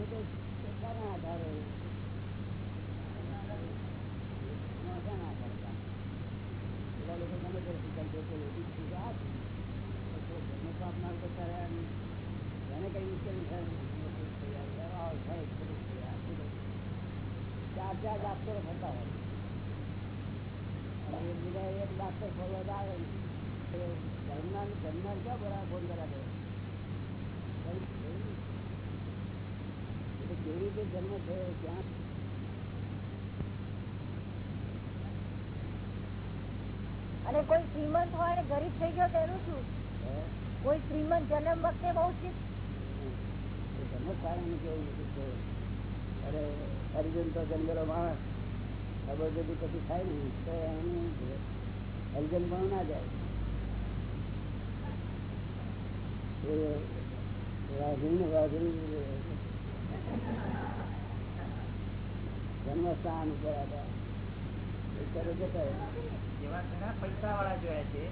છે તે. ચાર ચાર ડાક્ટરો ફરતા હોય અને બીજા એક ડાક્ટર જ આવે ઘરના ઘરના ક્યાં બરાબર ફોન કરાવે કઈ થયું નહીં. એટલે રીતે જન્મ થયો ક્યાં અને કોઈ શ્રીમંત હોય ને ગરીબ થઈ ગયો તેનું શું? કોઈ શ્રીમંત જન્મ વખતે બહુ છે. જન્મ અરે હરિજન તો જન્મેલો માણસ ખબર যদি પછી થાય ને તો એનું હરિજન પણ ના જાય વાઘરી જન્મસ્થાન ઉપર. એવા ઘણા પૈસા વાળા જોયા છે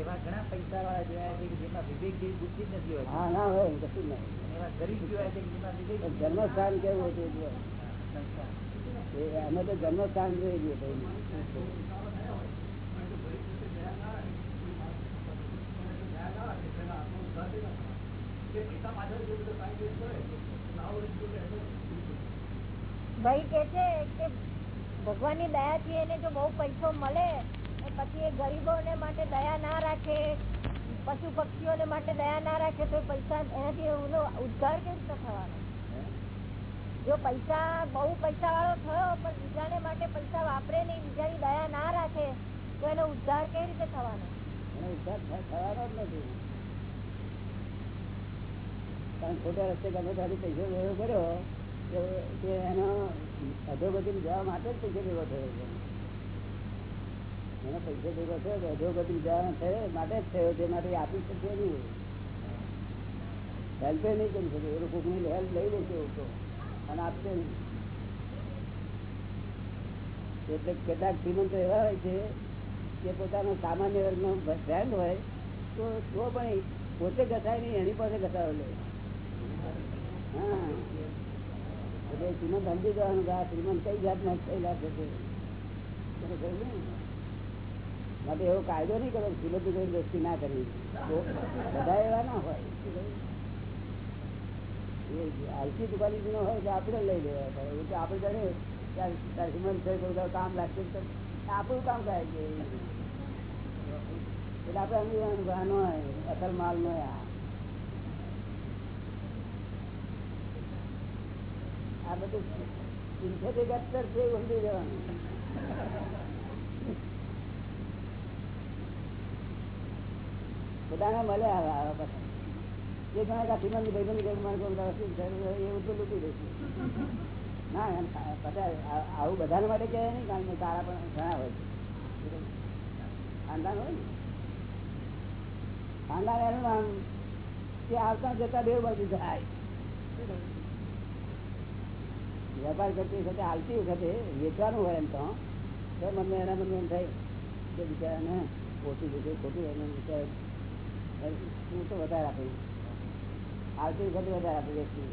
એવા ઘણા પૈસા વાળા જોયા છે કે જેમાં વિવેક જેવી બુદ્ધિ નથી હોતી. હા ના હોય કશું નહીં. એવા ગરીબ જોયા છે કે જેમાં વિવેક પણ જન્મસ્થાન કેવું હતું. અમે તો જન્મસ્થાન જોઈ લઈએ ભાઈ ભાઈ કે છે કે ભગવાનની દયા થી એને જો બહુ પૈસો મળે પછી એ ગરીબોને માટે દયા ના રાખે પશુ પક્ષીઓને માટે દયા ના રાખે, તો પૈસા એનાથી એનો ઉદ્ધાર કેવી રીતે થવાનો? જો પૈસા, બહુ પૈસા વાળો થયો, પણ બીજાને માટે પૈસા વાપરે નહીં, બીજાની દયા ના રાખે, તો એનો ઉદ્ધાર કેવી રીતે થવાનો? ઉદ્ધાર થવાનો જ નથી. કારણ ખોટા રસ્તે ગમે ત્યાંથી પૈસો ભેગો કર્યો કે એનો અધોગતિ જવા માટે જ પૈસો ભેગો થયો છે. એનો પૈસો ભેગો થયો તો અધોગતિ જવા થયો માટે જ થયો તે માટે આપી શકે નહીં. હેલ્પ નહીં કરી શકે, એ લોકો કોઈ હેલ્પ લઈ લેશે તો અને આપશે નહીં. એટલે કેટલાક શ્રીમંતો એવા હોય છે કે પોતાનો સામાન્ય વર્ગનો ફ્રેન્ડ હોય, તો તો પણ પોતે ઘસાય નહીં, એની પાસે ઘસાડો લે. એટલે શ્રીમંત સમજી જવાનું આ શ્રીમંત કઈ જાતના થયેલા છે? માટે એવો કાયદો નહીં કરો શ્રીમંત કોઈ દ્રષ્ટિ ના કરવી બધા એવા ના હોય. આલસી દુકાની નો હોય તો આપણે લઈ લેવા પડે. તો આપણે જાણે ત્યાં શ્રીમંત કામ લાગશે આપણું કામ થાય છે. એટલે આપણે કે હોય, અસલ માલ નો આ. આ બધું સિન્થેટિક અત્તર છે સમજી જવાનું બધાને મળે આવે આવા પાછા. એ ઘણા કાઠીમાં ભાઈબંધ ગયું મારે કોઈ દાડો શું થયું એ બધું લૂંટી દઈશું ના, એમ બધા આવું બધાને માટે કહે નહીં, કારણ કે તારા પણ ઘણા હોય છે. ખાનદાન હોય ને. ખાનદાન એનું નામ કે આવતા જતા બે બાજુ જાય વેપાર કરતી વખતે આવતી વખતે વેચવાનું હોય એમ તો તો મને એના મને એમ થાય કે બિચારાને ઓછું જશે, ખોટું એને બિચારા હું તો વધારે આપી. આવતી વખતે વધારે આપી વ્યક્તિ.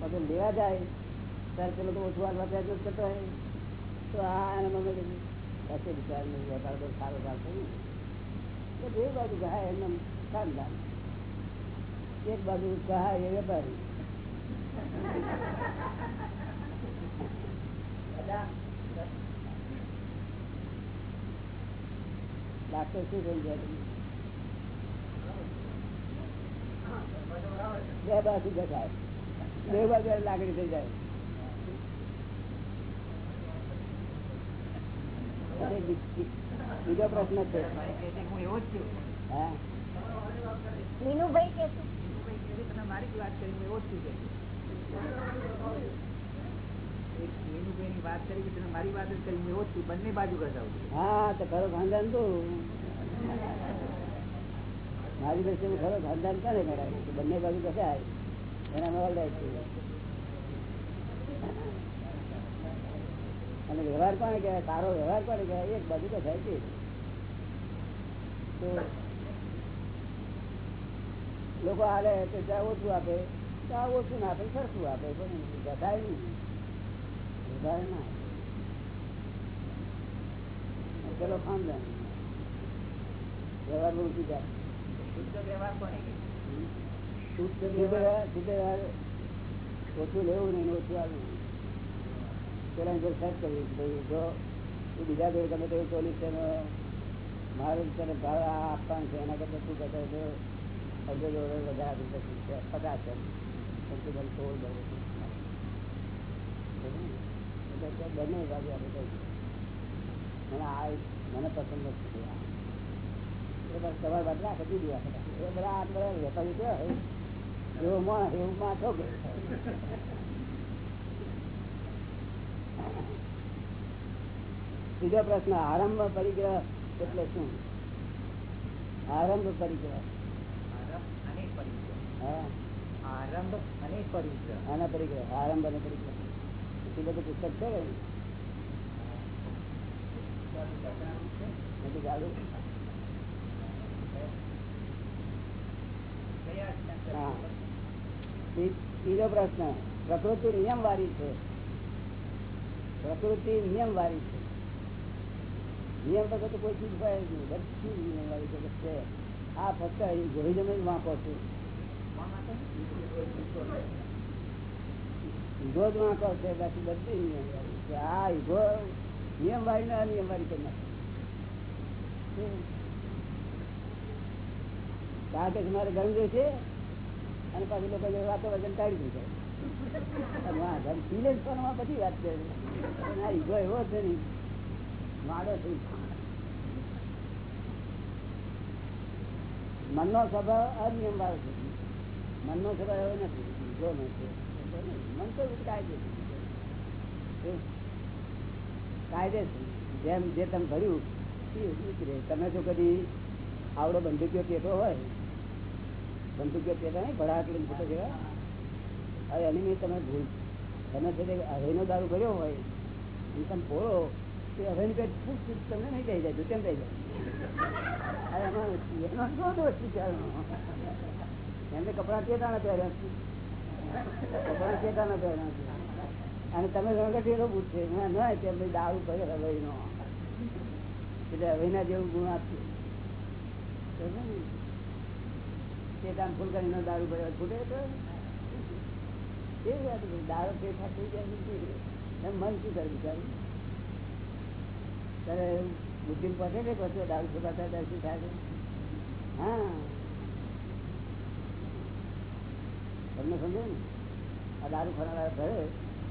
પછી લેવા જાય, ત્યારે પેલો તો ઓછું હાલવા જ કરતો હોય તો આ એના કીધું હશે બિચારાને વેપાર તો સારો ચાલતો તો બે બાજુ ગાય એમને શાનદાર એક બાજુ ગાય એ વેપારી. ડાક્ટર શું થઈ જાય? બે બાજુ દેખાય. બે બાજુ લાગણી થઈ જાય. બીજો પ્રશ્ન છે ભાઈ કહે છે. હું? એવો જ છું? હા મીનુભાઈ કે મારી જ વાત કરી એવો જ છું મારી વાત તો ખરો ખાનદાન તો કરે કરાય બંને બાજુ કસાય એના નવલદાય અને વ્યવહાર કોને કહેવાય? તારો વ્યવહાર કોને કહેવાય? એક બાજુ કસાય છે. તો લોકો હાલે, તો ચા ઓછું આપે, ચા ઓછું ના આપે, સરખું આપે થાય નહીં. વધારે ચલો ખાનદાન વ્યવહાર બહુ સીધા શુદ્ધ વ્યવહાર કોને શુદ્ધ વ્યવહાર શુદ્ધ વ્યવહાર ઓછું લેવું નહીં ઓછું આવ્યું પેલા જો સેટ કરવી જો તું બીજા કોઈ તમે તેવું પોલીસ છે મારે તને ભાવ આપવાનું છે એના કરતા શું કરતા તો અડધો જોડે વધારે આપી શકીશ. છે પચાસ છે સોળ બરોબર એટલે બંને બાજુ આપણે મને આ મને પસંદ નથી એ બસ તમારે બદલા કદી દે એ બધા આ બધા વેપારી કહેવાય એવું માં એવું માં ઠોકે બીજો પ્રશ્ન આરંભ પરિગ્રહ એટલે શું? આરંભ પરિગ્રહ. આરંભ અને પરિગ્રહ. આના પરિગ્રહ આરંભ અને પરિગ્રહ. એટલી પુસ્તક છે હા. પ્રશ્ન. પ્રકૃતિ નિયમ વાળી છે. પ્રકૃતિ નિયમ વાળી છે. નિયમ વગર તો કોઈ ચીજ જ નહીં. બધી નિયમ વાળી છે છે. આ ફક્ત ઇગોઇઝમ જ વાંકો છે. ઈગો જ વાંકો છે, બાકી બધી નિયમ વાળી છે આ ઈગો નિયમ વાળી ને અનિયમ વાળી કરી નાખે. કે મારે ગરમ છે, અને પાછું લોકો વાતો વજન કાઢી દીધું બધી વાત છે. ઈગો એવો છે ને માડો છે. મનનો સ્વભાવ અનિયમ વાળો છે. મનનો સ્વભાવ એવો નથી ઈગો નો છે મન તો કાયદે જેમ જે તમે ભર્યું તમે જો કદી આવડો બંદૂકીઓ પેટો હોય? બંદૂકીઓ પેટો નહીં, ભડાક લઈને ફૂટો જેવા? હવે એની તમે ભૂલ. તમે છે હવેનો દારૂ ભર્યો હોય, એ તમે ફોડો તે હવેની પેટ ફૂટ તમને નહીં કહી જાય કેમ કહી જાય. એમાં એનો શું દોષ બિચારાનો? એમને કપડા ચેતાના ને પહેર્યા? અને તમે રંગટેલો ભૂત છે ના કે ભાઈ દારૂ ભર્યો હવેનો એટલે હવેના જેવું ગુણ આપ્યું દારૂ ભર્યો? દારૂ કરે? બિચારું? ત્યારે બુદ્ધિ ને પછી દારૂ શું થાય? હા. તમને સમજો ને? આ દારૂ ખરાબ ભરે,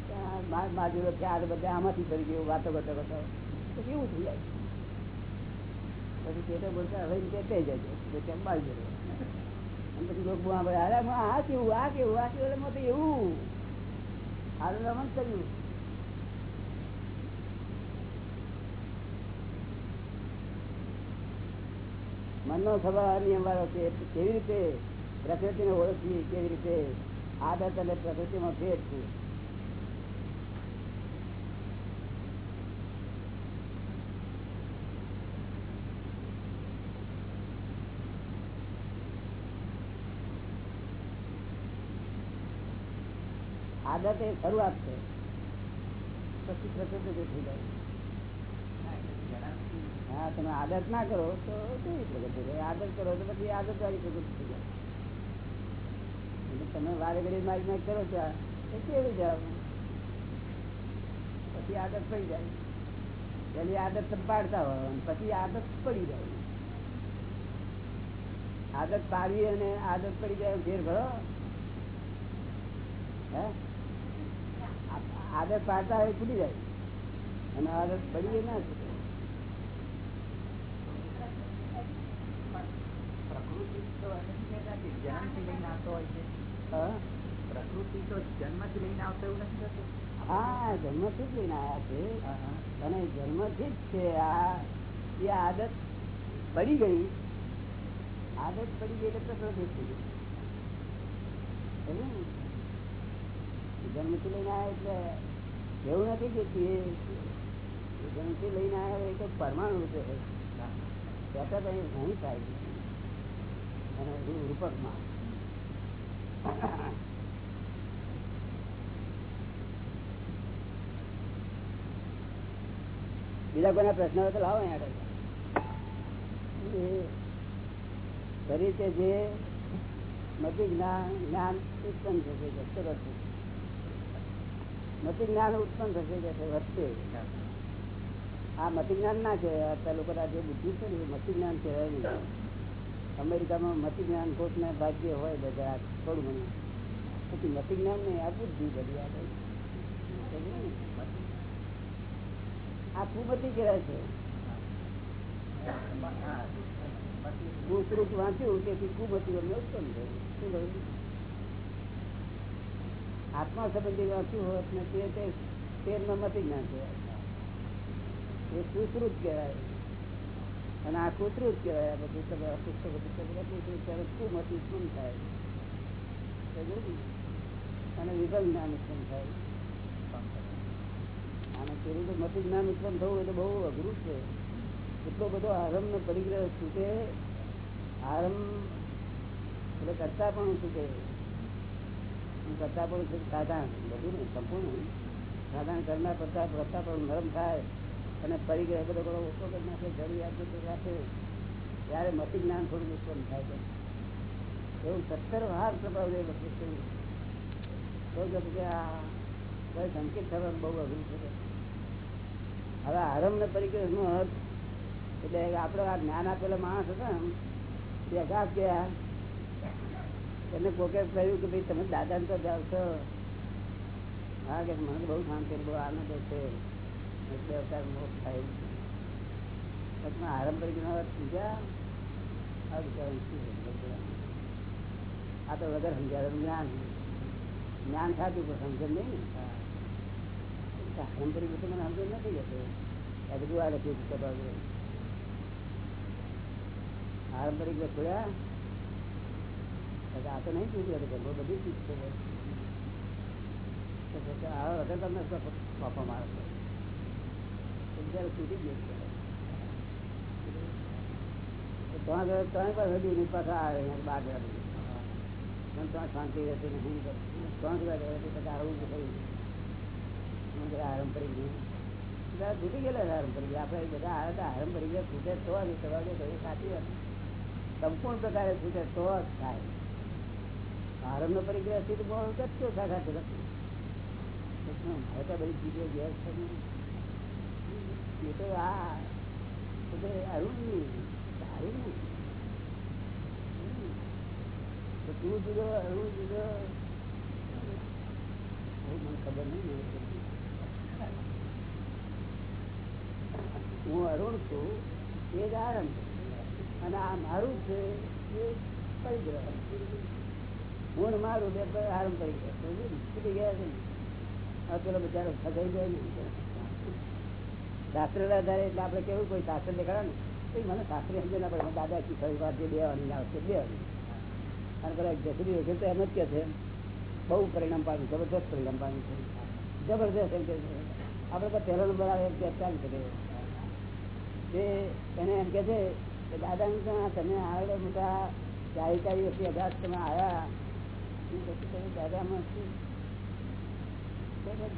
ત્યાં મા ચાર બધા આમાંથી ફરી ગયું વાતો કરતો કરતો. તો કેવું થઈ જાય? પછી પેટે બોલતા હવે એમ જાય તેમ બાજુ પછી લોકો બુઆ પડે અરે આ કેવું? આ કેવું? આ કેવું? એટલે તો એવું. હારું રમણ કર્યું. મનનો સ્વભાવ નિયમ વાળો છે કેવી રીતે પ્રકૃતિને ઓળખવી કેવી રીતે આદત અને પ્રકૃતિમાં ભેદ છે. આદત એ શરૂઆત છે. પછી પ્રકૃતિ થઈ જાય હા, તમે આદત ના કરો તો કેવી પ્રગતિ આદત કરો તો પછી આદત વાળી પ્રગતિ થઈ જાય. તમે વારે ઘડી મારી નાખ કરો ત્યાં કેવું જાવ પછી આદત પડી જાય. પેલી આદત પાડતા હોય પછી આદત પડી જાય. આદત પાડવી અને આદત પડી જાય ફેર ભરો આદત પાડતા હોય છૂટી જાય. અને આદત પડી જાય ના પ્રકૃતિ તો કે જન્મથી લઈને આવતો હોય છે? પ્રકૃતિ તો જન્મથી લઈને આવતો એવું નથી થતું. હા જન્મથી જ લઈને આવ્યા છે. અને જન્મથી જ છે. આ એ આદત પડી ગઈ. આદત પડી ગઈ એટલે પ્રકૃતિ થઈ ગઈ જન્મથી લઈને આવ્યા એટલે એવું નથી કે જન્મ જન્મથી લઈને આવ્યા એ તો પરમાણુ રૂપે હોય ત્યાં તો ઘણી થાય છે. અને રૂપક રૂપકમાં. બીજા કોઈના પ્રશ્ન હોય તો લાવો અહીંયા રીતે જે મતિ જ્ઞાન જ્ઞાન ઉત્પન્ન થશે જશે વધશે મતિ જ્ઞાન ઉત્પન્ન થશે જશે વધશે આ મતિ જ્ઞાન ના છે અત્યારે લોકો જે બુદ્ધિ છે ને મતિ જ્ઞાન કહેવાય નહીં. અમેરિકામાં મતિ જ્ઞાન કોટ ને ભાગ્ય હોય બધા, થોડું ઘણું. પછી મતિ જ્ઞાન ને આ બુદ્ધિ બધી આ બધી. આ કુમતિ કહેવાય છે. કુશ્રુત વાંચ્યું તેથી કુમતિ અમને? આત્મા સંબંધી વાંચ્યું હોત ને તે તેરમાં મતિ જ્ઞાન કહેવાય. એ સુશ્રુત કહેવાય. અને આ કૂતરું જ કહેવાય બધું આ પુસ્તકો પુસ્તકો કૂતરું ત્યારે શું મતું શું થાય? અને વિભલ જ્ઞાન ઉત્પન્ન થાય. અને પેલું તો મતિ જ્ઞાન ઉત્પન્ન થવું એટલે બહુ અઘરું છે. એટલો બધો આરંભ ને પરિગ્રહ છૂટે, આરંભ એટલે કરતા પણ છૂટે. કરતા પણ સાધારણ, બધું ને સંપૂર્ણ સાધારણ કરનાર કરતા કરતા પણ નરમ થાય. અને પરિગ્રહ બધો બધો ઓછો કરી નાખે જરૂરિયાત રાખે. ત્યારે મતિ જ્ઞાન થોડું ઉત્પન્ન થાય છે. એવું સત્તર વાર પ્રભાવ એ વસ્તુ છે તો કે આ સંકેત થવાનું બહુ અઘરું છે. હવે આરંભ ને પરિગ્રહ નો અર્થ એટલે આપડે આ જ્ઞાન આપેલો માણસ હતો ને તે અગાધ ગયા. એને કોકે કહ્યું કે ભાઈ તમે દાદા તો જાવ છો. હા, કે મને બહુ શાંતિ, બહુ આનંદ છે. એટલે અવતાર મોક્ષ થાય એવું છે. પછી આરંભ પરિગ્રહ નો અર્થ બીજા આ સમજણ? તો વગર સમજાવેલું જ્ઞાન જ્ઞાન ખાતું પણ સમજણ નહીં ને. પારંપરિક રીતે મને સમજ નથી જતો આ બધું આ લખ્યું છે કપાળ પારંપરિક આ તો નહીં પૂછ્યું હતું બહુ બધી ચીજ છે. તો પછી આ વગર તમને પાપા મારે છૂટી ગયો ત્યાં આગળ ત્યાં પર હજુ નહીં પાછા આવે બાર ગયા પણ રહેતી ત્યાં જ રહે પછી આવું થયું કરી ગયું. બધા તૂટી ગયેલા આરંભ કરી ગયા. આપણે બધા ગયા, છૂટે તો જ સવારે સાચી વાત. સંપૂર્ણ પ્રકારે છૂટે તો જ થાય. આરંભ નો પરિગ્રહથી તો બહુ હવે તો બધી ચીજો ગેસ થઈ ને. તો જુદો અરુણ હું અરુણ છું, એ જ આરંભ. અને આ મારું છે, એ પરિગ્રહ હું મારું બે આરંભ પરિગ્રહ ગયા છે ને? પેલો બિચારો ફસાઈ જાય ને. શાસ્ત્ર આધારે એટલે આપણે કેવું કોઈ શાસ્ત્ર દેખાડે ને? મને શાસ્ત્ર સમજે ના પડે દાદા શીખવાડી વાત જે દેવાની આવશે દેવાની અને પેલા જસરી વખત એમ જ કે છે, બહુ પરિણામ પામ્યું જબરદસ્ત પરિણામ પામ્યું છે. જબરદસ્ત એમ કે છે. આપણે તો પહેલો નંબર આવે એમ કે ચાલી શકે તે એને એમ કે છે કે દાદા તમે આવડે મોટા ચારી ચારી વર્ષથી અભ્યાસ તમે આવ્યા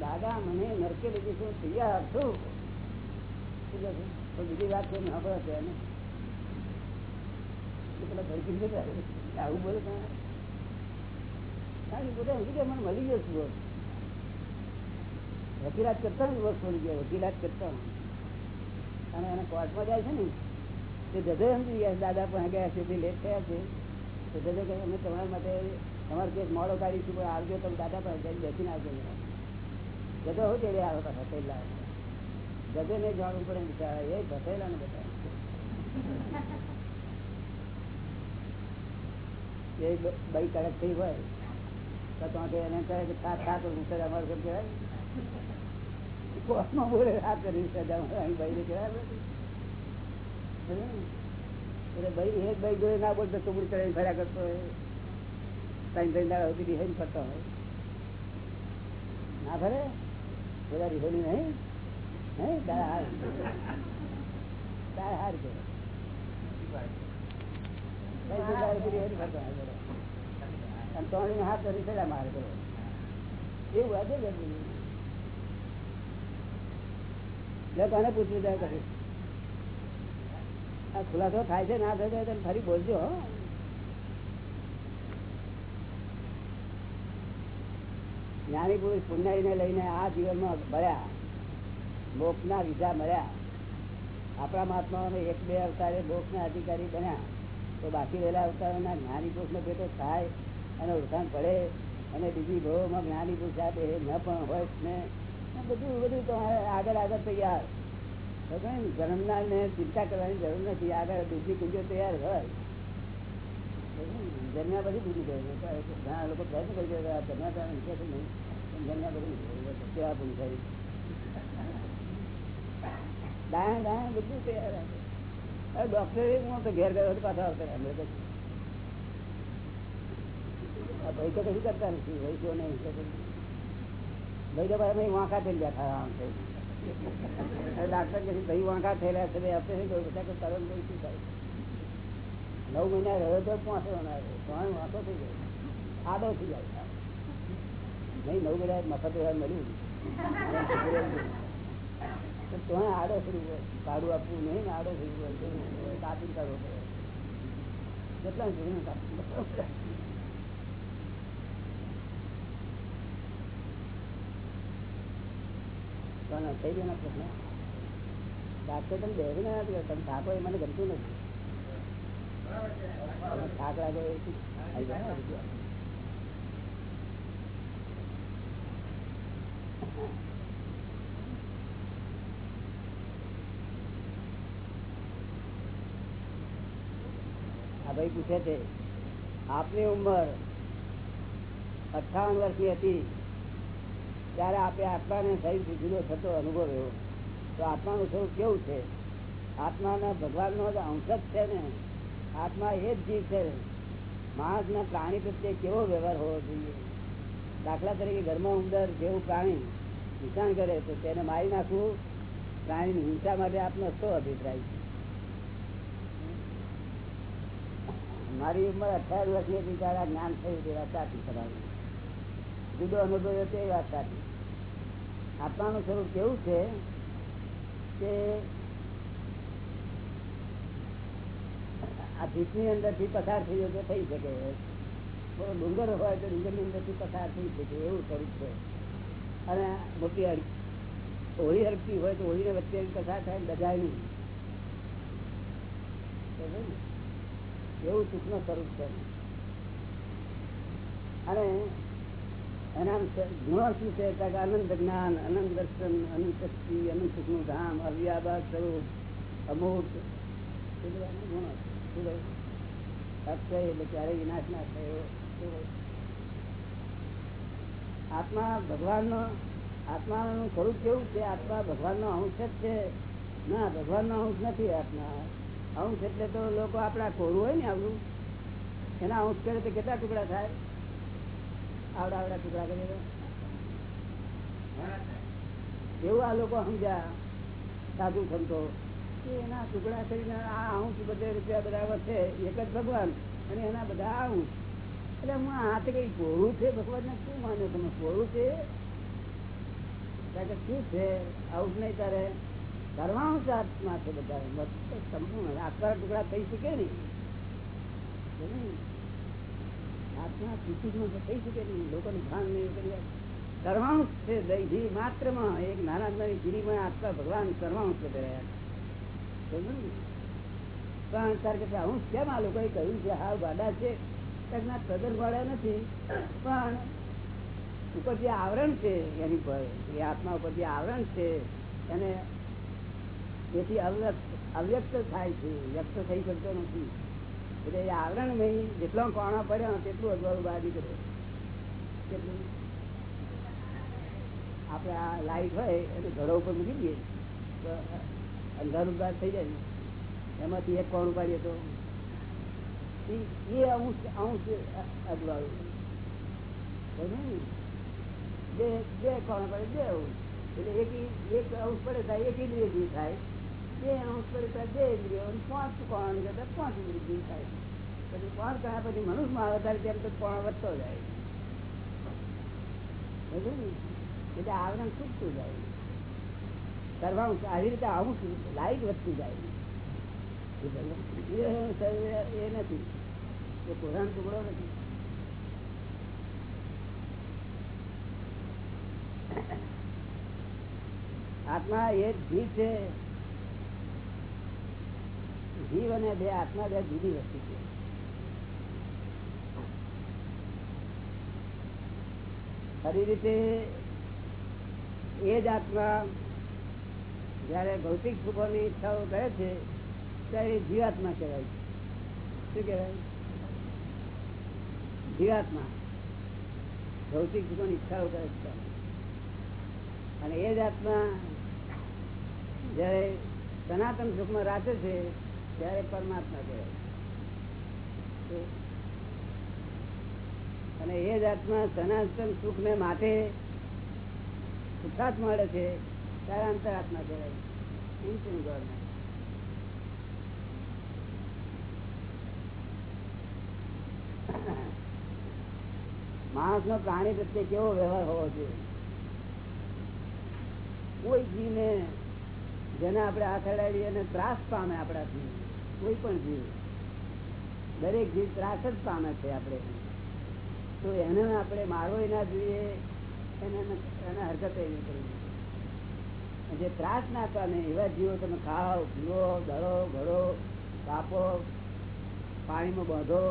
દાદા, મને નરકે લીધી છું તૈયાર છું. બીજી વાત છે ખબર છે એને આવું બોલે કારણ મળી ગયો છું વકીલાત કરતા ને વર્ષ મળી ગયા વકીલાત કરતા અને એને કોર્ટમાં જાય છે ને તે જજે સમજી ગયા દાદા પણ ગયા છે તે લેટ થયા છે તો જજે કહે અમે તમારા માટે તમારો કેસ મોડો કાઢીશું પણ આવજો તમે દાદા જઈને બેસીને આવજો. જતો હોય તે આવતા પહેલા. જજે ને જાણવું પડે બિચારા એ ભસેલા ને બધા. એ બઈ કડક થઈ હોય, તો તો એને કહે કે સાત સાત ઉતર અમારે કેમ કહેવાય? કોર્ટમાં બોલે આ કરી અહીં ભાઈ કહેવાય. એટલે ભાઈ એક ભાઈ હાથ ધરી મારે કરો. એવું આજે કોને પૂછવું જાય કરે આ ખુલાસો થાય છે, ના થાય તમે ફરી બોલજો જ્ઞાની પુરુષ પુણ્યારી ને લઈને આ જીવનમાં મળ્યા મોક્ષ ના વિઝા મળ્યા. આપણા મહાત્માઓને એક બે અવતારે મોક્ષ ના અધિકારી બન્યા. તો બાકી રહેલા અવતારોના જ્ઞાની પુરુષ નો ભેટો થાય અને ઓળખાણ પડે અને બીજી ભાવોમાં જ્ઞાની પુરુષ આપે ન પણ હોય ને બધું બધું તો આગળ આગળ તૈયાર. જન્મનાર ને ચિંતા કરવાની જરૂર નથી. આગળ બીજી કુંજો તૈયાર હોય. જન્મ્યા પછી બીજી ઘણા લોકો પ્રયત્ન કરી જન્મ્યા તો નહીં. જન્મ્યા પછી કેવા પૂરી દાયા દાયા બધું તૈયાર તો ઘેર પાછા આવતા પછી ભાઈ તો કશું કરતા થઈ ગયા કે ભાઈ વાંકા થયેલા નવ મહિના રહ્યો તો પાંચસો ત્રણ વાંકો થઈ ગયો. આદો થઈ જાય. નહીં, નવ મહિના મફત મળ્યું. તો આડો થઈ ગયો. કાઢું આપવું નહીં આડો ગયો. કાપી કાપી થઈ ગયો પ્રશ્ન? ડાક્ટર તમે બેસી ના થાકો એ મને ગમતું નથી. થાક ભાઈ પૂછે છે, આપની ઉંમર અઠાવન વર્ષની હતી, ત્યારે આપે આત્માને સહી જુદો થતો અનુભવ રહ્યો. તો આત્માનું સ્વરૂપ કેવું છે? આત્માના ભગવાનનો અંશ જ છે ને? આત્મા એ જ જીવ છે. માણસના પ્રાણી પ્રત્યે કેવો વ્યવહાર હોવો જોઈએ? દાખલા તરીકે ઘરમાં ઉંદર જેવું પ્રાણી નુકસાન કરે તો તેને મારી નાખવું પ્રાણીની હિંસા માટે આપનો શું અભિપ્રાય મારી ઉંમર અઠાર હતી ત્યારે જ્ઞાન થયું તે વાત સાચી તમારી જુદો અનુભવ્યો તે વાત સાચી. આત્માનું સ્વરૂપ કેવું છે કે આ ભીતની અંદરથી પસાર થઈ તો થઈ શકે. થોડો ડુંગર હોય તો ડુંગરની અંદરથી પસાર થઈ શકે, એવું સ્વરૂપ છે. અને મોટી હોળી હરકતી હોય તો હોળી વચ્ચે પસાર થાય બજાય નહીં એવું સુખનું સ્વરૂપ છે. અને અનંત જ્ઞાન અનંત દર્શન અનંત શક્તિ અનંત સુખનું ધામ, અવ્યાબાદ સ્વરૂપ, અમૂર્ત એટલે ક્યારે વિનાશ ના થયો આત્મા ભગવાન નો આત્મા નું સ્વરૂપ કેવું છે? આત્મા ભગવાન નો અંશ જ છે. ના ભગવાન નો અંશ નથી આત્મા. અંશ એટલે તો લોકો આપડા કોરું હોય ને આવડું. એના અંશ કરે તો કેટલા ટુકડા થાય? આવડા આવડા ટુકડા કરે એવું આ લોકો સમજ્યા. સાધુ સંતો. એના ટુકડા કરીને આ અંશ બધે રૂપિયા બરાબર છે, એક જ ભગવાન. અને એના બધા અંશ. એટલે હું તો કઈ કોરું છે? ભગવાન ને શું માન્યો તમે? કોરું છે? શું છે? આવું નહીં તારે. આત્મા છે બધા. સંપૂર્ણ. આત્મા ટુકડા થઈ શકે આત્મા ભગવાન અંશ કેમ આ લોકોએ કહ્યું છે? હા ગાડા છે. સદર વાળા નથી. પણ ઉપર જે આવરણ છે એની પર. એ આત્મા ઉપર જે આવરણ છે. એને તેથી અવ્યક્ત અવ્યક્ત થાય છે. વ્યક્ત થઈ શકતો નથી. એટલે એ આવરણ નહીં. જેટલો કોણા પડ્યો તેટલું અજવાળું બહાર નીકળે. કેટલું? આપણે આ લાઈટ હોય એટલે ઘડો ઉપર મૂકી દઈએ. તો અંધારું બહાર થઈ જાય એમાંથી એક કોણ ઉપાડીએ તો? એ અંશ અંશ અજવાળું. બે બે કોણ પડે બે અંશ. એટલે એક એક અંશ પડે થાય એક ઇન્દ્રિય થાય. આવરણ છૂટતું જાય કરવાનું આવી રીતે આવું છું લાઈટ વધતી જાય એ એ નથી એ પુરાણ ટુકડો નથી આત્મા એ જ જીવ છે જીવ અને બે આત્મા બે જુદી વસ્તુ છે. ખરી રીતે એ જ આત્મા જયારે ભૌતિક સુખોની ઈચ્છાઓ કરે છે, ત્યારે જીવાત્મા કહેવાય શું કહેવાય? જીવાત્મા ભૌતિક સુખોની ઈચ્છાઓ કરે છે. અને એ જ આત્મા જયારે સનાતન સુખમાં રાખે છે ત્યારે પરમાત્મા કહેવાય અને એ જ સનાતન સુખ ને માટે સુખાત મળે છે, ત્યારે અંતરાત્મા કહેવાય. ઇન્સિન ગવર્મેન્ટ માણસ નો પ્રાણી પ્રત્યે કેવો વ્યવહાર હોવો જોઈએ? કોઈ જીને જેને આપણે હાથ અડાડીએ અને ત્રાસ પામે આપણાથી કોઈ પણ જીવ. દરેક જીવ ત્રાસ જ પામે છે આપણે. તો એને આપણે મારવો ના જોઈએ, એને એને હરકત એવી કરવી જે ત્રાસ ના પામે એવા જીવો તમે ખાઓ પીવો દળો, ઘડો કાપો પાણીમાં બાંધો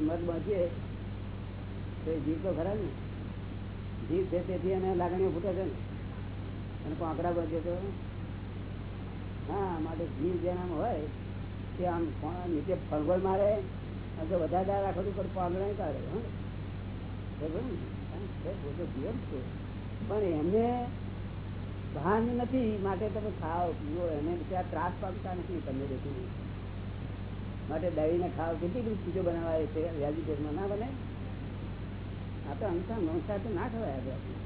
મત બાંધીએ, તો એ જીવ તો ખરા ને. જીવ છે તેથી એને લાગણીઓ ફૂટે છે ને. અને પાંકડા બાંધીએ તો હા માટે જીવ જેનામ હોય, તે આમ નીચે ફંગોળ મારે તો વધારે રાખો તો પણ કાઢે પણ એમને ભાન નથી, માટે તમે ખાઓ પીવો એને ત્યાં ત્રાસ પામતા નથી તમને દેખી માટે દહીંને ખાઓ, કેટલી બધી ચીજો બનાવાય છે વેજીટેબલમાં ના બને. આ તો અંસા મંસા તો ના ખવાય આપણે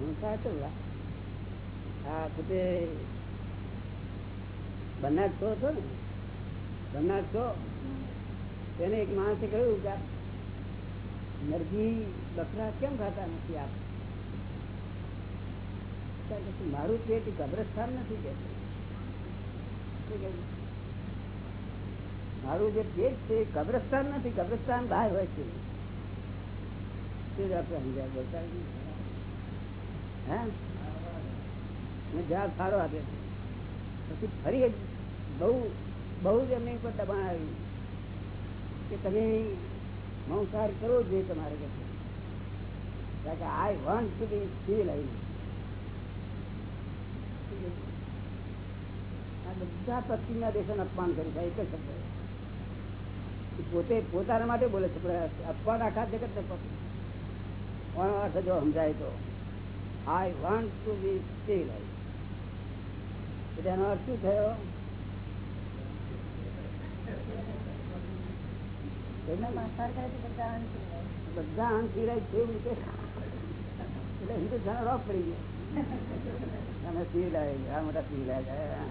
મંસા તો આ પોતે બન્નાર ને? બન્નાર તેને એક માણસે કહ્યું કે મરઘી બકરા કેમ ખાતા નથી આપ? મારું પેટ કબ્રસ્તાન નથી કે? મારું જે પેટ છે કબ્રસ્તાન નથી, કબ્રસ્તાન બહાર હોય છે. તે આપણે સમજ્યા? બોલતા. હે? જવાબ સારો આપે પછી ફરી બહુ બહુ જ એમની ઉપર દબાણ આવ્યું કે તમે મંસાર કરવો જોઈએ તમારે કે I want to be civilise આ બધા પશ્ચિમના દેશોને અપમાન કર્યું છે, એક જ શબ્દ. પોતે પોતાના માટે બોલે છે અપમાન આખા જગત ને અર્થ જો સમજાય તો? I want to be civilise એટલે એનો અર્થ શું થયો? બધા અંત સિવાય છે એટલે હિન્દુસ્તાન રોક પડી ગયો. અમે સિવિલ લાવી આ મોટા સિવિલ લાવ્યા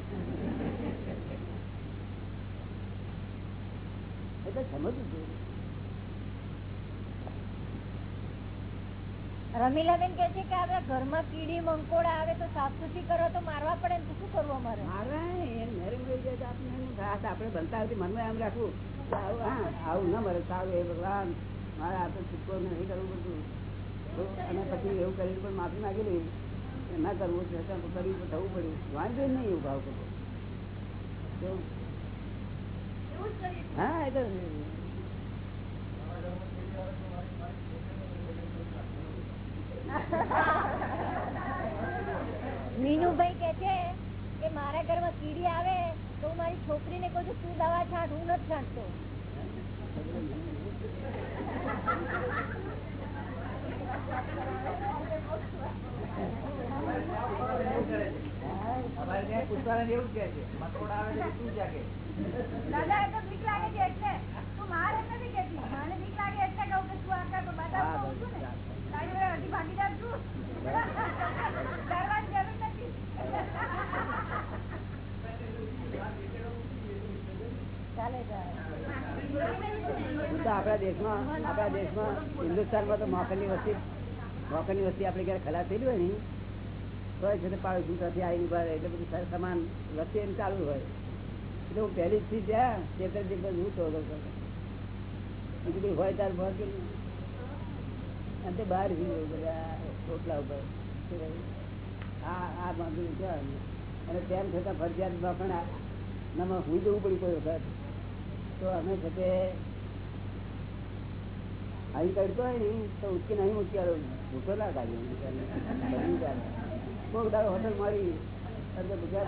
એટલે સમજવું જોઈએ. રમીલાબેન કે છે કે આપડા ઘરમાં કીડી મંકોડા આવે તો સાફ સુથરી કરો તો મારવા પડે ને શું કરવું અમારે? મારે એ નરમ રહી જાય આપણે ઘાસ આપણે બનતા હોય મનમાં એમ રાખવું. આવું હા આવું ના મરે સારું એ ભગવાન. મારે આપણે છૂટકો નહીં કરવું બધું. અને પછી એવું કરીને પણ માફી માંગેલી કે ના કરવું છે તો કર્યું તો થવું પડ્યું વાંધો નહીં એવું ભાવ કરવો? હા એ તો મીનુભાઈ કે છે કે મારા ઘરમાં કીડી આવે તો હું મારી છોકરીને કહું છું તું દવા છાંટ હું નથી છાંટતો. અમારે ત્યાં પૂછવાના એવું કે છે મકોડા આવે તો તું જાગે. દાદા તો બીક લાગે છે એટલે. તું મારે નથી કેતી મને બીક લાગે એટલે કહું કે તું આ કર તો કહું છું ને. આપણા દેશમાં આપણા દેશમાં હિન્દુસ્તાનમાં તો મોકલની વસ્તી મોકલની વસ્તી આપણે ક્યારે ખલાસ થયેલી હોય ને, તો છે તે પાડોશ ત્યાંથી આવીને ઊભા એટલે બધું સર સમાન વચ્ચે એમ ચાલુ હોય એટલે હું પહેલી જ થી ત્યાં ચેતનજી પર હું તો બીજું કઈ હોય ત્યારે નહીં? અને તે બહાર હોય બધા રોટલા ઉપર. આ આ બાંધું અને તેમ છતાં ફરજિયાતમાં પણ આ- નામાં હું જવું પડ્યું કોઈ વખત. તો અમે છે તે અહીં કરતો હોય ને તો ઉચકીને અહીં મૂકી આવ્યો. ભૂખો ના કાઢ્યો કોઈક દાડો હોટલ મળી એટલે ગુજરાત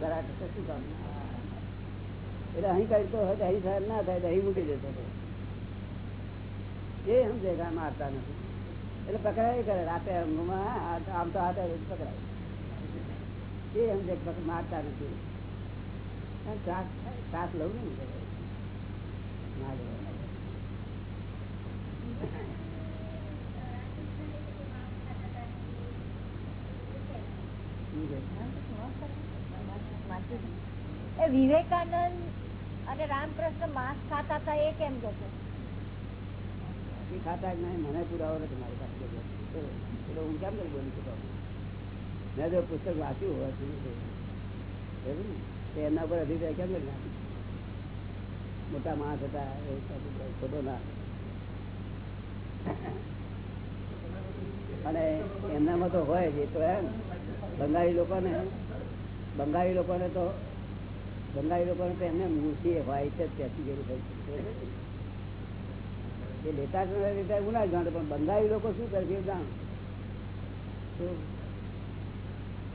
ઘરાક શું કામ? એટલે અહીં કરતો હોય તો અહીં સાહેબ ના થાય તો અહીં મૂકી હતો. એ સમજે કામ આવતા નથી. એટલે પકડાય કરે. રાતે આમ તો હાથે પકડાય. એ સમજે મારતા નથી. ત્રાસ લઉં ને વિવેકાનંદ અને રામકૃષ્ણ માંસ ખાતા હતા, એ કેમ છે એ ખાતા મને પુરાવો નથી મારી પાસે એટલે હું કેમ કરી બોલી શકું મેં જો પુસ્તક વાંચ્યું હોય એવું ને? એમના પર અભિપ્રાય કેમ કરી નાખ્યું મોટા માણસ હતા, એ ખોટો ના. અને એમનામાં તો હોય જ, એ તો એમ. બંગાળી લોકોને બંગાળી લોકોને તો, બંગાળી લોકોને તો એમને મૂર્તિ હોય છે ત્યાંથી જેવું થઈ એ લેતા લેતા એવું ના જાણતો પણ બંગાળી લોકો શું કરે છે જાણ.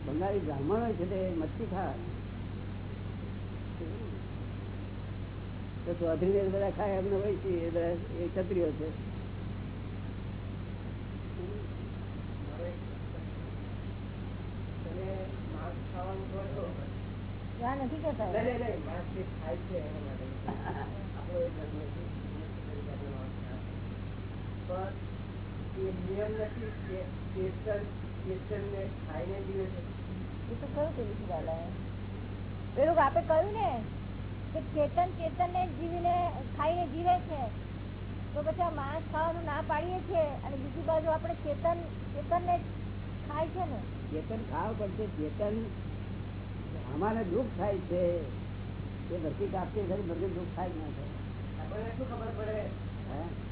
બંગાળી બ્રાહ્મણો છે તે મચ્છી ખા તો ચૌધરી ને બધા ખાય એમને હોય છે એ બધા એ ક્ષત્રિયો છે. નથી કેતા એ તો કયું પેલું આપે કહ્યું ને કે ચેતન ચેતન ને જીવીને ખાઈને જીવે છે. તો પછી આ માંસ ખાવાનું ના પાડીએ છીએ અને બીજી બાજુ આપણે ચેતન ચેતન ને ખાય છે ને? ચેતન ખાવ પડશે ચેતન અમારે દુઃખ થાય છે એ બધી કાપતી દુઃખ થાય ના થાય. શું ખબર પડે? હે?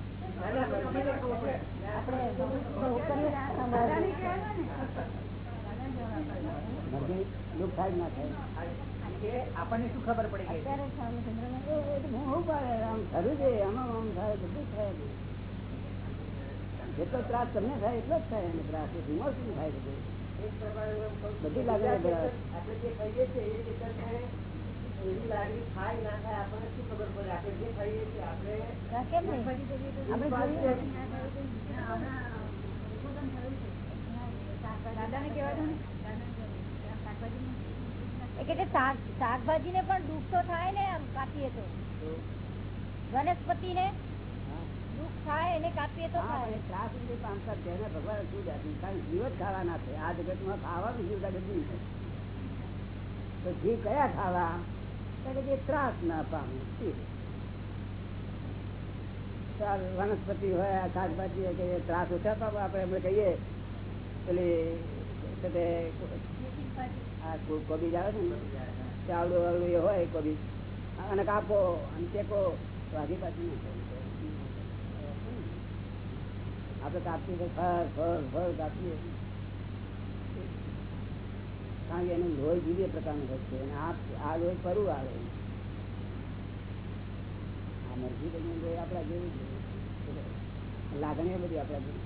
આપણને શું ખબર પડે થાય જેટલો ત્રાસ તમને થાય એટલો જ થાય એને ત્રાસ શું થાય બધું બરાબર. આપણે જે કહીએ છીએ એ એવી લાગણી થાય ના થાય આપણને શું ખબર પડે? આપણે જે ખાઈએ છીએ આપણે આ કેમ નહીં? આપણે જોઈએ. એ કે છે શાક શાકભાજી ને પણ દુઃખ તો થાય ને આમ કાપીએ તો. વનસ્પતિ ને દુઃખ થાય એને કાપીએ તો ભગવાન શું જાતું કારણ જીવ જ ખાવાના છે આ જગતમાં ખાવાનું જીવ જીવ છે. તો જીવ કયા ખાવા? જે ત્રાસ ના પામે વનસ્પતિ હોય શાકભાજી હોય કે ત્રાસ ઓછા પામે, આપણે એમને કહીએ. પેલી છે તે, આ કો- કોબીજ આવે ને? ચાવડું વાવડું એ હોય કોબી અને કાપો, અને ટેકો તો થાય. આપણે કાપીએ ફળ ફળ ફળ કાપીએ. કારણ કે એનું લોહી જુદી પ્રકારનું હોય અને આ લોહી ફરું આવે. આ મરજી આપણા જેવું છે. બધી આપણા જેવી.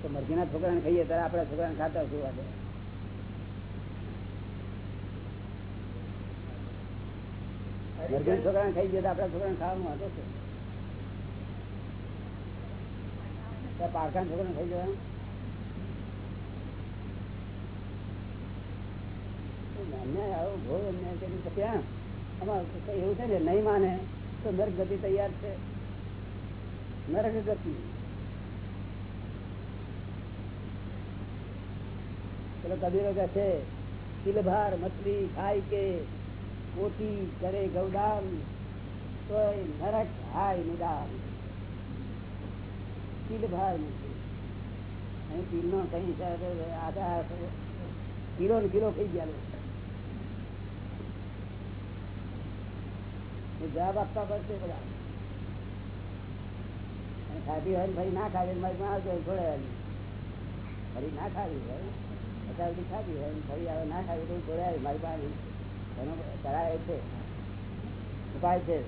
તો મરઘીના છોકરાને ખાઈએ ત્યારે આપણા છોકરાને ખાતા શું વાગે મરઘી છોકરાને ખાઈ ગયા તો આપણા છોકરાને ખાવાનું વાંધો છે. ત્યાં પારકાના છોકરાને ખાઈ જવાનું? અન્યાય આવો ઘોર અન્યાય કરી પછી હા એવું છે ને નહીં માને તો નરક ગતિ તૈયાર છે. નરક ગતિ પેલો કબીરો કે છે તિલભાર મછલી. ખાઈ કે કોટી કરે ગૌદાન તોય નરક હાય નિદાન તિલભાર મછલી અહીં તિલનો કઈ આધાર કિલો ને કિલો ખાઈ ગયા લોકો. એ જવાબ આપવા પડશે બધા. ખાધી હોય ને ફરી ના ખાવી મારી પાસે આવજો છોડાય ફરી ના ખાવી હોય, અત્યાર સુધી ખાધી હોય ને ફરી આવે, ના ખાવી તો છોડાય મારી પાસે એનો કરાય છે. ઉપાય છે.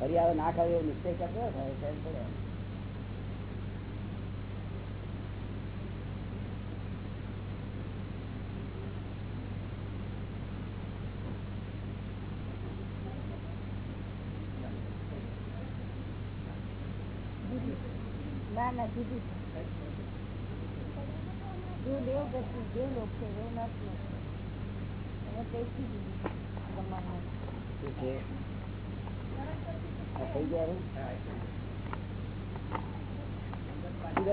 ફરી આવે, ના ખાવી એવો નિશ્ચય કરતો થાય આ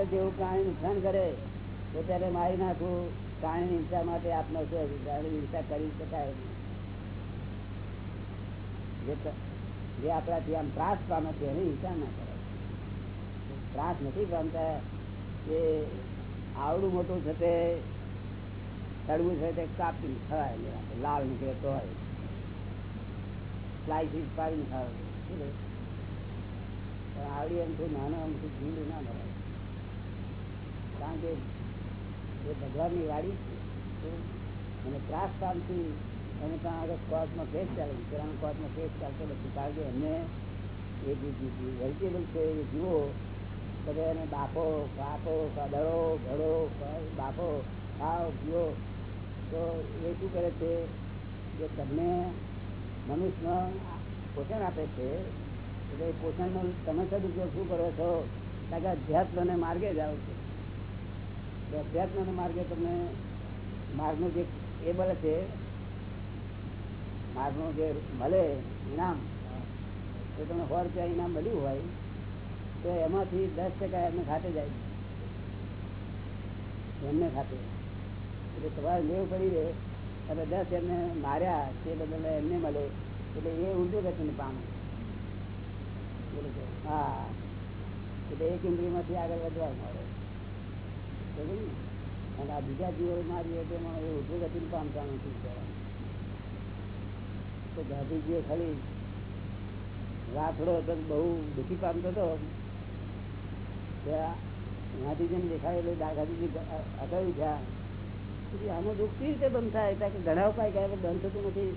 જેવું પ્રાણી નુકસાન કરે, તો ત્યારે મારી નાખવું પ્રાણી હિંસા માટે આપનો છે હિંસા કરી શકાય જે આપણાથી આમ ત્રાસ પામે છે, એની હિંસા ના કરાય ત્રાસ નથી પામતા. કે આવડું મોટું છે તે તળવું છે તે કાપી ખવાય લાલ નીકળે તો હોય. સ્લાઇસીસ પાડીને ખાવાનું. પણ આવડી એમ તો નાનો અમથું ઝીંડું ના મળે કારણ કે એ ભગવાનની વાડી છે. અને ત્રાસ પામતી અને ત્યાં આગળ કોર્ટમાં કેસ ચાલે વિચારાનો કોર્ટમાં કેસ ચાલતો નથી કારણ કે એમને એ વેજીટેબલ છે એ જુઓ કે એને બાપો બાપો દળો ઘડો બાપો ખાઓ પીઓ તો એ શું કરે છે કે તમને મનુષ્ય પોષણ આપે છે, એટલે એ પોષણનો તમે સદુપયોગ શું કરો છો? કારણ કે અધ્યાત્મને માર્ગે જાઓ છો. તો અધ્યાત્મને માર્ગે તમને માર્ગનું જે એ મળે છે, માર્ગનું જે મળે ઇનામ તો તમને સો રૂપિયા ઇનામ મળ્યું હોય તો એમાંથી દસ ટકા એમને ખાતે જાય એમને ખાતે. એટલે તમારે લેવું પડી રહે, અને દસ એમને માર્યા, તે બદલ એમને મળે. એટલે એ ઊંધું ગતિને પામે. હા. એટલે એક ઇન્દ્રિયમાંથી આગળ વધવા મળે. અને આ બીજા જીવો મારીએ તેમાં એ ઊંધું ગતિને પામતા નથી બિચારા. તો ગાંધીજીએ ખાલી રાતડો હતો બહુ દુઃખી પામતો હતો ત્યાં ગાંધીજીને દેખાડેલું ગાંધીજી અગાવી ગયા પછી આનું દુઃખ કેવી રીતે બંધ થાય? ત્યાં કે ઘણા ઉપાય ગયા બંધ થતું નથી.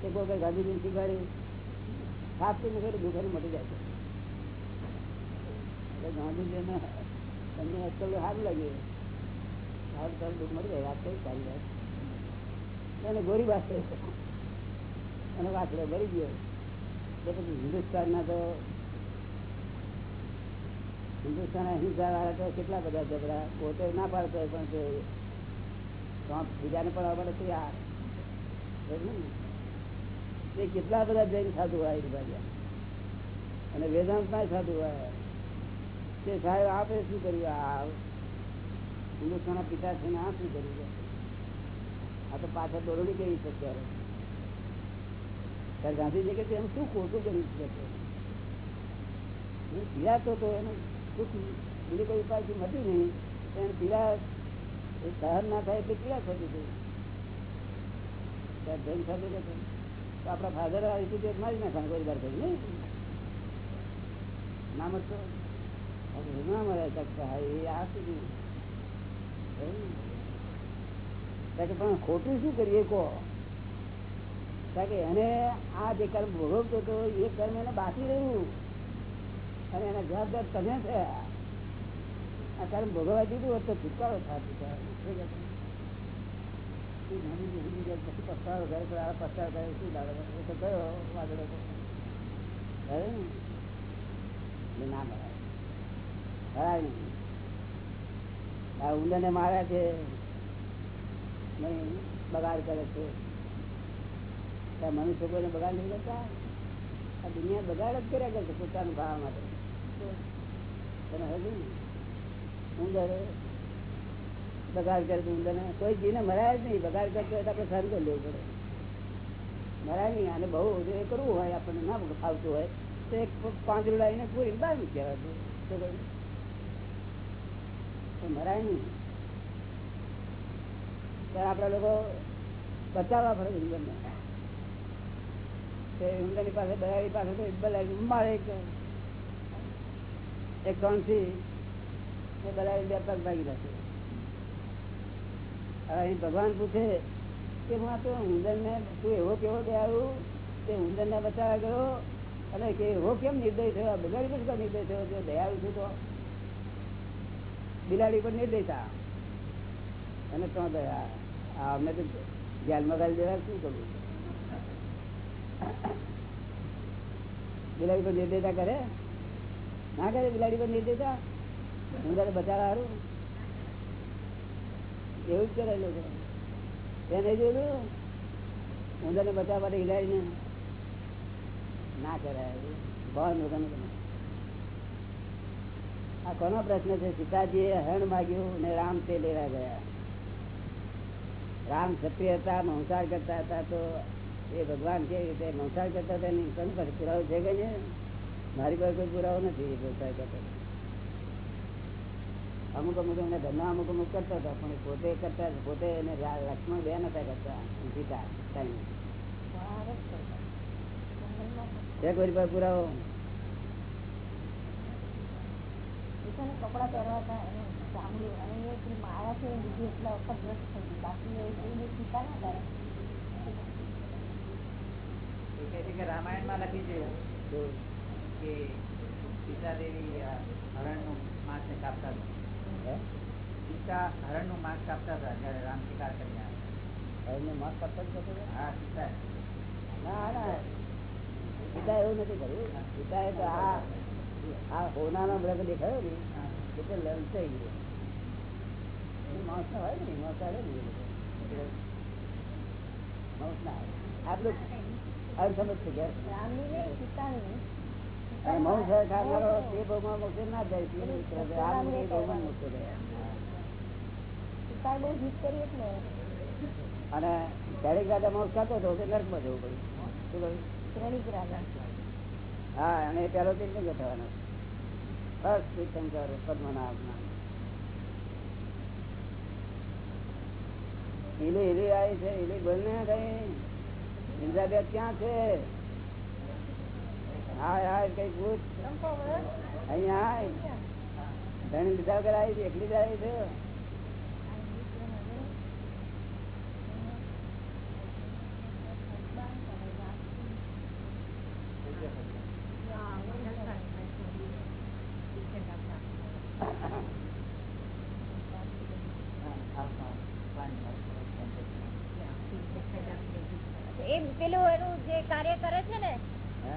કે કોઈ કઈ ગાંધીજીને શીખવાડી સાફ તો ખરું દુઃખ મટી જાય છે. એટલે ગાંધીજીને તમને અક્કલ સારું લાગ્યું. સારું સારું દુઃખ મળી જાય. વાત કઈ સારી વાત. એને ગોરી વાત અને વાસડો ભરી ગયો. તો પછી હિન્દુસ્તાનના તો હિન્દુસ્તાન અહિંસા વાળા તો કેટલા બધા ઝઘડા, પોતે ના પાડતો હોય પણ તે બીજાને પણ આવડે છે આ સમજ્યું ને? તે કેટલા બધા જૈન સાધુ હોય ભાઈ અને વેદાંત ના સાધુ હોય. તે સાહેબ આપે શું કર્યું? આ હિન્દુસ્તાનના પિતા છે ને આ શું કર્યું? આ તો પાછળ દોરડી કેવી છે ત્યારે ગાંધીજી કે એમ શું ખોટું કર્યું છે? પીડાતો તો એનું. સુખ બીજું કોઈ ઉપાયથી મટ્યું નહીં તો પીડા સહન ના થાય એટલે પીડા થતી હતી ધન થતું નથી તો આપણા ફાધર આવી મારી નાખવાનું, કોઈ વાર કરી નહીં. નામ જ ના મળે એ આ સુધી. પણ ખોટું શું કરીએ, કહો. કારણ કે, એને આ જે કર્મ ભોગવતો હતો, એ કર્મ એને બાકી રહ્યું. અને એના જવાબદાર તમે થયા આ કર્મ ભોગવવા દીધું હોત તો છુટકારો થાત બિચારાનો. શું કહે છે? એ ગાંધીજી સમજી ગયા પછી પસ્તાવો કરે પણ આ પસ્તાવો કરે, શું લાગે? એ તો કયો વાદળો તો ખરે ને? એટલે ના ભરાય. ભરાય નહીં. આ ઉંદરને માર્યા છે. નહીં, બગાડ કરે છે. ત્યાં મનુષ્ય કોઈને બગાડ નહીં કરતા? આ દુનિયા બગાડ જ કર્યા કરશે પોતાનું ભાવ માટે. ઉંદર બગાડ કરે તો ઉંદર કોઈ જીને મરાય જ નહીં. બગાડ કરતો હોય તો આપણે સહન કરી લેવું પડે. મરાય નહીં. અને બહુ એ કરવું હોય, આપણને ના ફાવતું હોય, તો એક પાંચ લાવીને પૂરી બહાર મૂક્યા તો મરાય નહીં. ત્યારે આપડા લોકો બચાવવા પડે ઉંદરને. ઉંદરની પાસે બગાડી પાસે તો બરાડી મારે એક ત્રણથી એ બરાડી બે પગ ભાગી જશે. અહીં ભગવાન પૂછે કે હું તો ઉંદર ને તું એવો કેવો દયાળુ તે ઉંદર ને બચાવ્યા ગયો અને કે એવો કેમ નિર્દય થયો? બિલાડી પર કેમ નિર્દય થયો? જો દયાળુ છું તો. બિલાડી પર નિર્દયતા અને તો દયા આ અમને તો જેલમાં ગાલી દેવા શું કરવું? બિલાડી પર નિર્દયતા કરે? ના કરે, બિલાડી પર નિર્દયતા ઉંદર બચાવવા હારું? એવું જ કરે લોકો. તેને જોયું? હું તને બચાવવા માટે બિલાડીને ના કરાય ભાવ લોકોને આ કોનો પ્રશ્ન છે? સીતાજીએ હરણ માગ્યું ને રામ તે લેવા ગયા. રામ ક્ષત્રિય હતા મંસાર કરતા હતા, તો એ ભગવાન કેવી રીતે મંસાર કરતા હતા એની પાસે પુરાવો છે કે મારી પાસે કોઈ પુરાવો નથી વ્યવસાય કરતા. અમુક અમુક એમને ઘરના અમુક અમુક કરતા હતા પણ પોતે કરતા પોતે એને લક્ષ્મણ બે નતા કરતા સીતા છે કોઈ પાસે પુરાવો. કપડા પહેરવા માયા છે એટલા થઈ બાકી ટીકા ના કરે. કે રામાયણમાં લખી છે. તો કે સીતાદેવી હરણ હરણનું માંસ ને કાપતા હતા? સીતા હરણનું માંસ કાપતા હતા જયારે રામ શિકાર કરી આવ્યા. એમને મત કરતા જ હા સીતા ના ના સીતા એવું નથી કર્યું. સીતા એ તો આ આ હોનાનો મૃગ દેખાયો ને એટલે લલચાઈ ગયો. એ માણસ ના હોય ને માણસ આવે ને. માણસ ના આવે. કે? રામની નહીં સીતાની અને દરેક રાજા મોક્ષ ખાતો હતો નર્કમાં જવું પડ્યું. હા અને એ પેલો તીર્થંકર થવાનો. બસ તીર્થંકર પદ્મનાભ. ના ઈલી ઈલી આવી છે ઈલી બોલ ને કઈ ઇન્દ્રાબેદ ક્યાં છે? હાય હાય કઈ પૂછ અહીંયા હાય. ધણી લીધા વગર આવી એકલી જ આવી છે એ પેલું એનું જે કાર્ય કરે છે ને હે?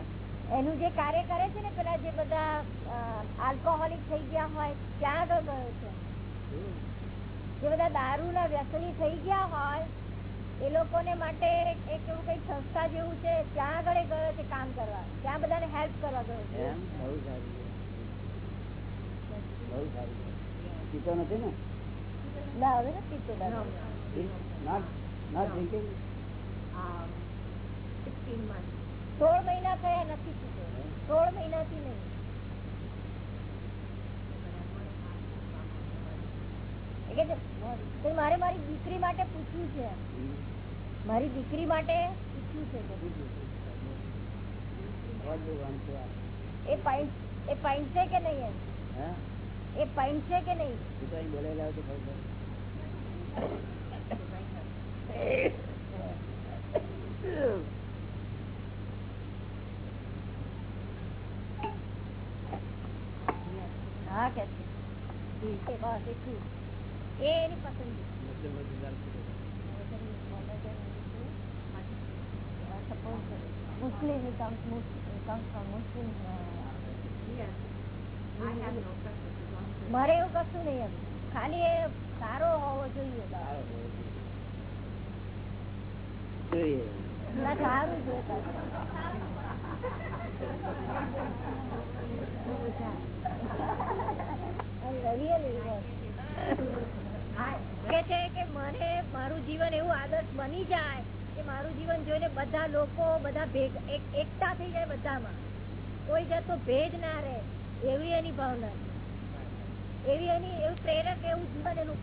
એનું જે કાર્ય કરે છે ને પેલા જે બધા આલ્કોહોલિક થઈ ગયા હોય ત્યાં આગળ ગયો છે જે બધા દારૂ ના વ્યસની થઈ ગયા હોય એ લોકોને માટે એક એવું કઈ સંસ્થા જેવું છે ત્યાં આગળ ગયો છે કામ કરવા. ત્યાં બધાને હેલ્પ કરવા ગયો છે. બહુ સારું. છે. બહુ સારું. છે. પીતો નથી ને? ના હવે નથી પીતો દારૂ. નોટ નોટ ડ્રિંકિંગ સોળ મહિના થયા નથી પીતો. સોળ મહિનાથી નહીં. કે છે, તો મારે મારી દીકરી માટે પૂછવું છે મારી દીકરી માટે પૂછવું છે કે What do you want to ask? એ પાઇન્ટ એ પાઇન્ટ છે કે નહીં એમ હે? એ પાઇન્ટ છે કે નહીં તું તો અહીં બોલેલા હોય તો ખબર પડે. હા કે છે ઠીક છે બસ એટલું એ એની પસંદગી. મુસ્લિમ comes comes from Muslim મારે એવું કશું નહીં એમ. ખાલી એ સારો હોવો જોઈએ. સારો જોઈએ. જોઈએ ના સારું જોઈએ કે છે કે મને મારું જીવન એવું આદર્શ બની જાય કે મારું જીવન જોઈને બધા લોકો, બધા ભેગ એકતા થઈ જાય બધામાં. કોઈ જતો ભેદ ના રહે. એવી એની ભાવના એવી એની, એવું પ્રેરક એવું જીવન એનું